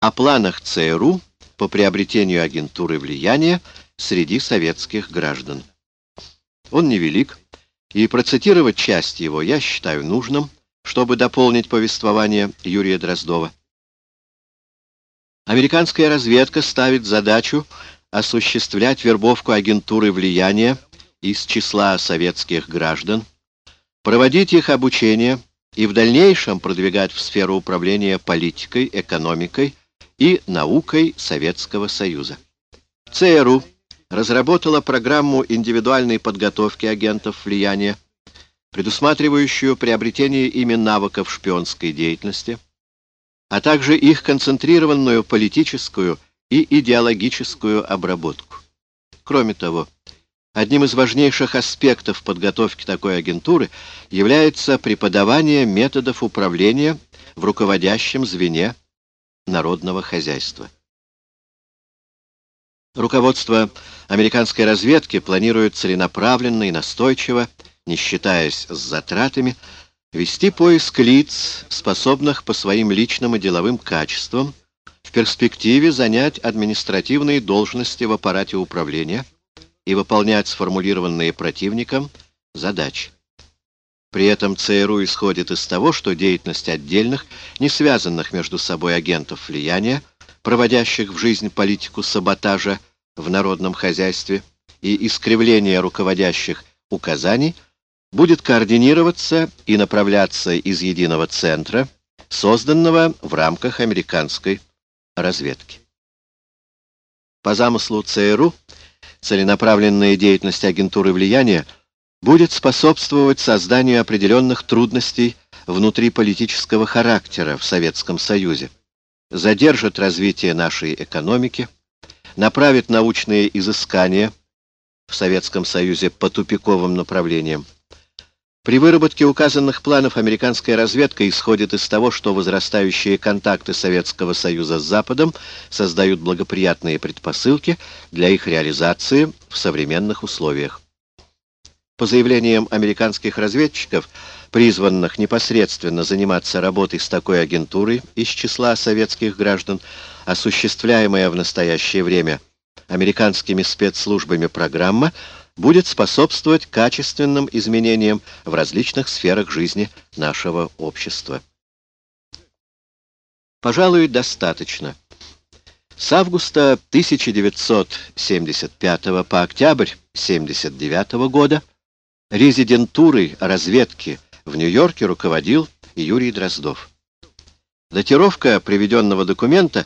о планах ЦРУ по приобретению агентуры влияния среди советских граждан. Он невелик, и процитировать часть его я считаю нужным, чтобы дополнить повествование Юрия Дроздова. Американская разведка ставит задачу осуществлять вербовку агентуры влияния из числа советских граждан, проводить их обучение и в дальнейшем продвигать в сферу управления политикой, экономикой и наукой Советского Союза. ЦРУ разработала программу индивидуальной подготовки агентов влияния, предусматривающую приобретение ими навыков шпионской деятельности, а также их концентрированную политическую и идеологическую обработку. Кроме того, одним из важнейших аспектов подготовки такой агентуры является преподавание методов управления в руководящем звене народного хозяйства. Руководство американской разведки планирует целенаправленно и настойчиво, не считаясь с затратами, вести поиск лиц, способных по своим личным и деловым качествам в перспективе занять административные должности в аппарате управления и выполнять сформулированные противником задачи. При этом ЦРУ исходит из того, что деятельность отдельных, не связанных между собой агентов влияния, проводящих в жизнь политику саботажа в народном хозяйстве и искривления руководящих указаний, будет координироваться и направляться из единого центра, созданного в рамках американской разведки. По замыслу ЦРУ, целенаправленная деятельность агентуры влияния будет способствовать созданию определенных трудностей внутриполитического характера в Советском Союзе, задержит развитие нашей экономики, направит научные изыскания в Советском Союзе по тупиковым направлениям, при выработке указанных планов американская разведка исходит из того, что возрастающие контакты Советского Союза с Западом создают благоприятные предпосылки для их реализации в современных условиях. По заявлениям американских разведчиков, призванных непосредственно заниматься работой с такой агентурой из числа советских граждан, осуществляемая в настоящее время американскими спецслужбами программа – будет способствовать качественным изменениям в различных сферах жизни нашего общества. Пожалуй, достаточно. С августа 1975 по октябрь 1979 года резидентурой разведки в Нью-Йорке руководил Юрий Дроздов. Датировка приведенного документа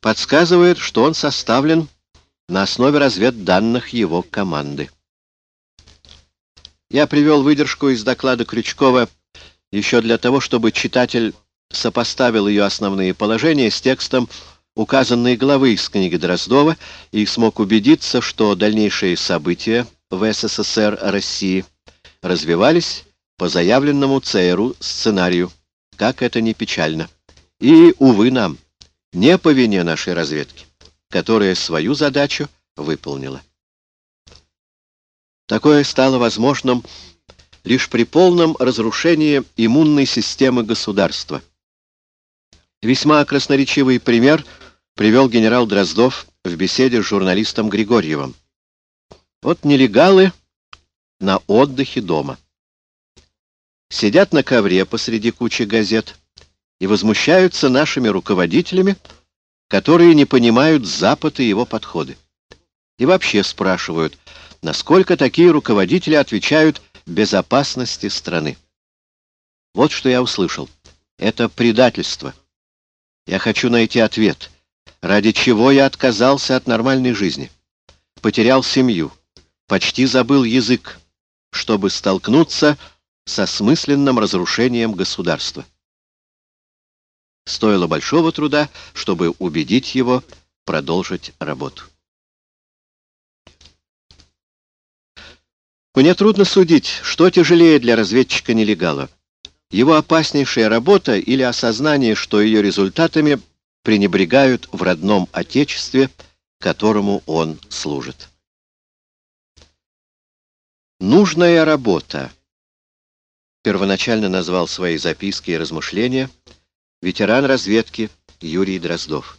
подсказывает, что он составлен на основе разведданных его команды. Я привел выдержку из доклада Крючкова еще для того, чтобы читатель сопоставил ее основные положения с текстом указанной главы из книги Дроздова и смог убедиться, что дальнейшие события в СССР России развивались по заявленному ЦРУ сценарию, как это не печально. И, увы нам, не по вине нашей разведки, которая свою задачу выполнила. Такое стало возможным лишь при полном разрушении иммунной системы государства. Весьма красноречивый пример привел генерал Дроздов в беседе с журналистом Григорьевым. Вот нелегалы на отдыхе дома. Сидят на ковре посреди кучи газет и возмущаются нашими руководителями, которые не понимают Запад и его подходы. И вообще спрашивают, насколько такие руководители отвечают безопасности страны. Вот что я услышал. Это предательство. Я хочу найти ответ. Ради чего я отказался от нормальной жизни? Потерял семью. Почти забыл язык, чтобы столкнуться со смысленным разрушением государства. Стоило большого труда, чтобы убедить его продолжить работу. Мне трудно судить, что тяжелее для разведчика-нелегала. Его опаснейшая работа или осознание, что ее результатами пренебрегают в родном отечестве, которому он служит. «Нужная работа», — первоначально назвал свои записки и размышления ветеран разведки Юрий Дроздов.